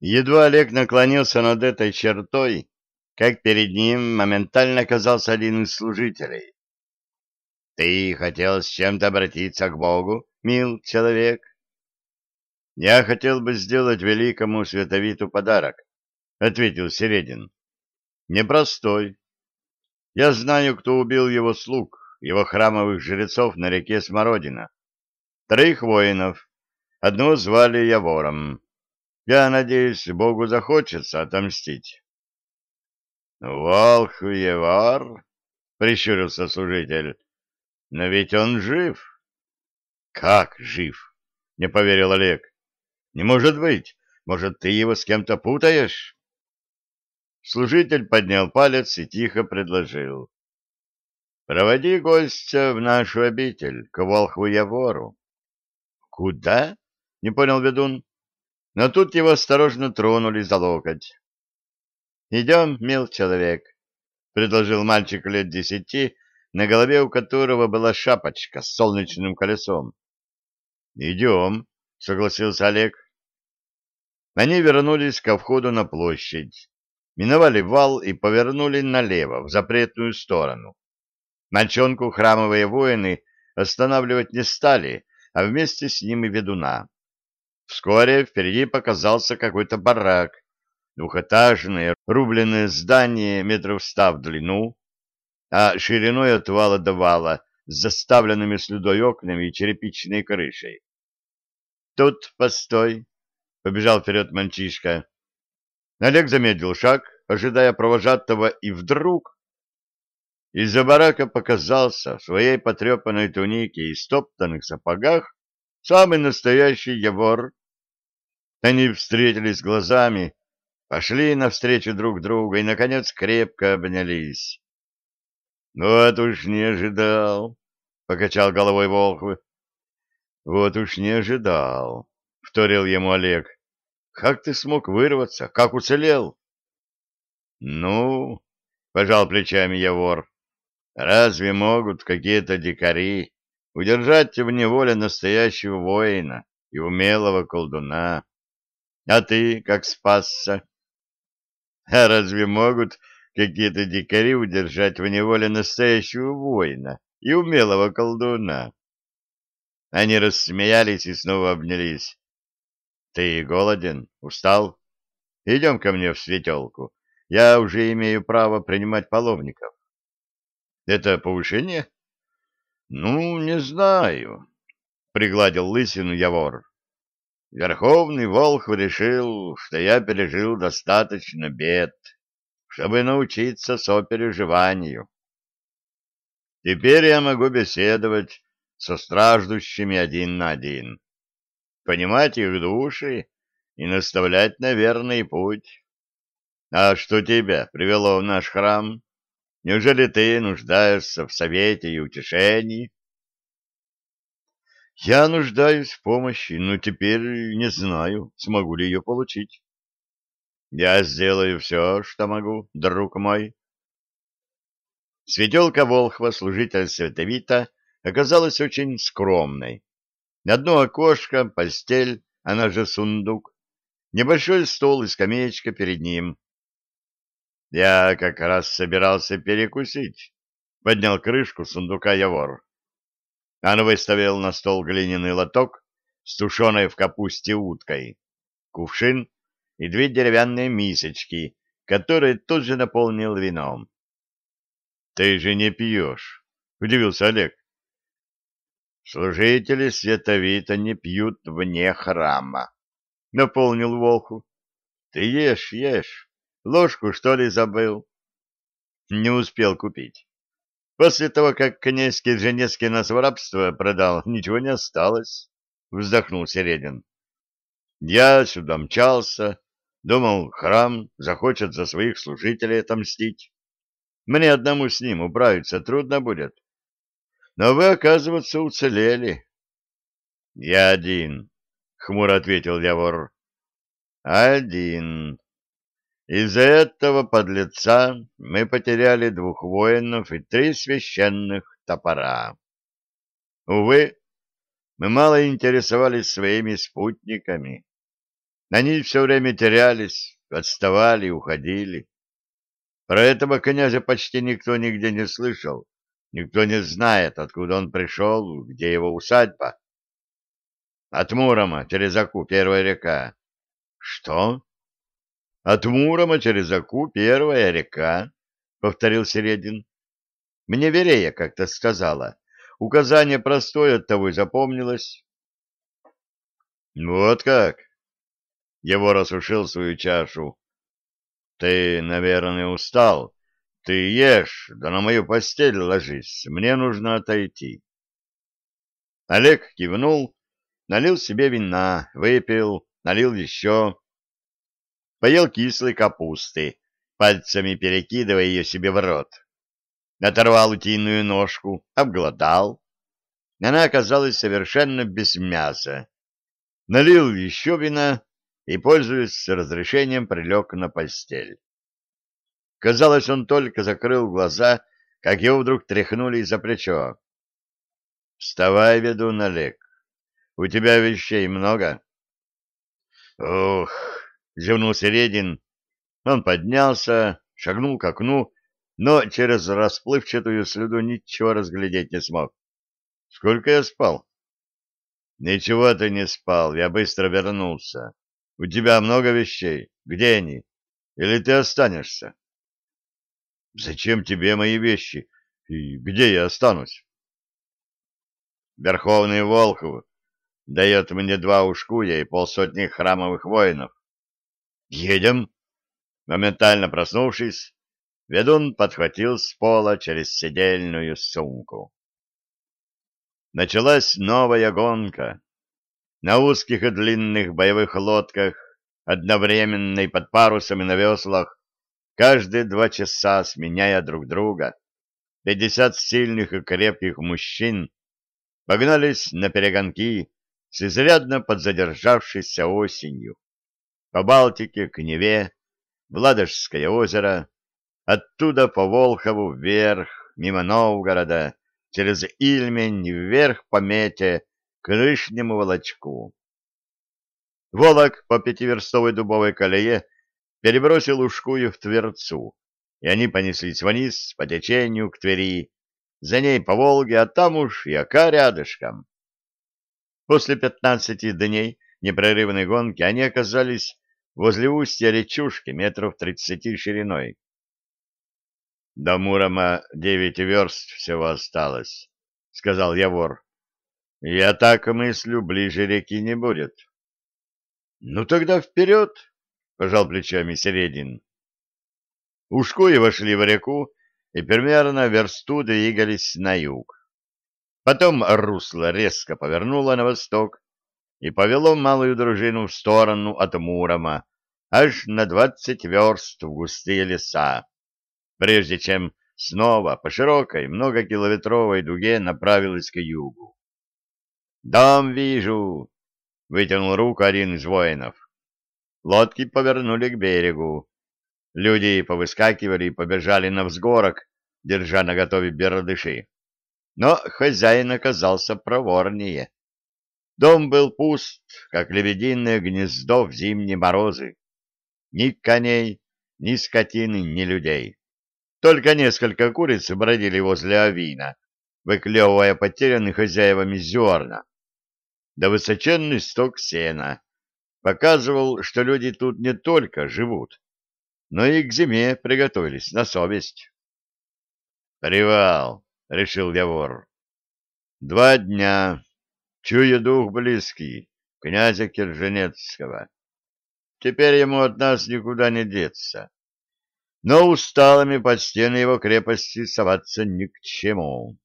Едва Олег наклонился над этой чертой, как перед ним моментально оказался один из служителей. — Ты хотел с чем-то обратиться к Богу, мил человек? — Я хотел бы сделать великому световиту подарок, — ответил Середин. — Непростой. Я знаю, кто убил его слуг, его храмовых жрецов на реке Смородина. Троих воинов. Одного звали Явором. Я надеюсь, Богу захочется отомстить. — Волх-Евар? — прищурился служитель. — Но ведь он жив. — Как жив? — не поверил Олег. — Не может быть. Может, ты его с кем-то путаешь? Служитель поднял палец и тихо предложил. — Проводи гостя в нашу обитель, к Волхву-Явору. — Куда? — не понял ведун но тут его осторожно тронули за локоть. — Идем, мил человек, — предложил мальчик лет десяти, на голове у которого была шапочка с солнечным колесом. — Идем, — согласился Олег. Они вернулись ко входу на площадь, миновали вал и повернули налево, в запретную сторону. Мальчонку храмовые воины останавливать не стали, а вместе с ним и ведуна. Вскоре впереди показался какой-то барак, двухэтажное рубленное здание метров ста в длину, а шириной от вала до вала с заставленными слюдой окнами и черепичной крышей. «Тут постой!» — побежал вперед мальчишка. Олег замедлил шаг, ожидая провожатого, и вдруг из-за барака показался в своей потрепанной тунике и стоптанных сапогах самый настоящий Егор. Они встретились глазами, пошли навстречу друг другу и, наконец, крепко обнялись. — Вот уж не ожидал, — покачал головой Волхв. — Вот уж не ожидал, — вторил ему Олег. — Как ты смог вырваться? Как уцелел? — Ну, — пожал плечами Явор, — разве могут какие-то дикари удержать в неволе настоящего воина и умелого колдуна. А ты как спасся? А разве могут какие-то дикари удержать в неволе настоящего воина и умелого колдуна? Они рассмеялись и снова обнялись. Ты голоден? Устал? Идем ко мне в светелку. Я уже имею право принимать паломников. Это повышение? Ну, не знаю, пригладил лысину Явор. Верховный Волхв решил, что я пережил достаточно бед, чтобы научиться сопереживанию. Теперь я могу беседовать со страждущими один на один, понимать их души и наставлять на верный путь. А что тебя привело в наш храм? Неужели ты нуждаешься в совете и утешении? Я нуждаюсь в помощи, но теперь не знаю, смогу ли ее получить. Я сделаю все, что могу, друг мой. Светелка Волхва, служитель Световита, оказалась очень скромной. Одно окошко, постель, она же сундук, небольшой стол и скамеечка перед ним. Я как раз собирался перекусить. Поднял крышку сундука Явор. Он выставил на стол глиняный лоток с тушеной в капусте уткой, кувшин и две деревянные мисочки, которые тут же наполнил вином. — Ты же не пьешь, — удивился Олег. — Служители световита не пьют вне храма, — наполнил Волху. — Ты ешь, ешь. Ложку, что ли, забыл? Не успел купить. После того, как князь Кирженецкий нас в рабство продал, ничего не осталось, — вздохнул Середин. Я сюда мчался, думал, храм захочет за своих служителей отомстить. Мне одному с ним управиться трудно будет. Но вы, оказывается, уцелели. — Я один, — хмуро ответил Явор. — Один, из-за этого подлеца мы потеряли двух воинов и три священных топора. Увы, мы мало интересовались своими спутниками. Они все время терялись, отставали, уходили. Про этого князя почти никто нигде не слышал. Никто не знает, откуда он пришел, где его усадьба. От Мурома через Аку первая река. Что? От Мурома через Аку первая река, повторил Середин. Мне Верея как-то сказала. Указание простое, того и запомнилось. Вот как? Его рассушил свою чашу. Ты, наверное, устал. Ты ешь, да на мою постель ложись. Мне нужно отойти. Олег кивнул, налил себе вина, выпил, налил еще. Поел кислой капусты, пальцами перекидывая ее себе в рот. Оторвал утиную ножку, обглодал. Она оказалась совершенно без мяса. Налил еще вина и, пользуясь разрешением, прилег на постель. Казалось, он только закрыл глаза, как его вдруг тряхнули за плечо. — Вставай, ведун Олег. У тебя вещей много? — Ух! — зевнул Середин. Он поднялся, шагнул к окну, но через расплывчатую слюду ничего разглядеть не смог. — Сколько я спал? — Ничего ты не спал, я быстро вернулся. У тебя много вещей. Где они? Или ты останешься? Зачем тебе мои вещи? И где я останусь? Верховный Волхов дает мне два ушкуя и полсотни храмовых воинов. Едем. Моментально проснувшись, ведун подхватил с пола через седельную сумку. Началась новая гонка на узких и длинных боевых лодках, одновременно и под парусами на веслах, каждые два часа сменяя друг друга, пятьдесят сильных и крепких мужчин погнались на перегонки с изрядно подзадержавшейся осенью. По Балтике к Неве, в озеро, оттуда по Волхову вверх, мимо Новгорода, через Ильмень, вверх по Мете, к Рышнему волочку. Волок по пятиверстовой дубовой колее перебросил ушкую в Тверцу, и они понеслись вниз по течению к Твери, за ней по Волге, а там уж и ока рядышком. После пятнадцати дней непрерывной гонки они оказались возле устья речушки метров тридцати шириной. До Мурома девять верст всего осталось, — сказал Явор. Я так мыслю, ближе реки не будет. — Ну тогда вперед! — пожал плечами Середин. Ушкуи вошли в реку и примерно версту двигались на юг. Потом русло резко повернуло на восток и повело малую дружину в сторону от Мурома, аж на двадцать верст в густые леса, прежде чем снова по широкой многокилометровой дуге направилась к югу. «Дом вижу!» — вытянул руку один из воинов. Лодки повернули к берегу. Люди повыскакивали и побежали на взгорок, держа наготове бердыши. Но хозяин оказался проворнее. Дом был пуст, как лебединое гнездо в зимние морозы. Ни коней, ни скотины, ни людей. Только несколько куриц бродили возле авина, выклевывая потерянных хозяевами зерна да высоченный сток сена показывал, что люди тут не только живут, но и к зиме приготовились на совесть. «Привал!» — решил Явор. «Два дня. Чую дух близкий, князя Кирженецкого. Теперь ему от нас никуда не деться. Но усталыми под стены его крепости соваться ни к чему».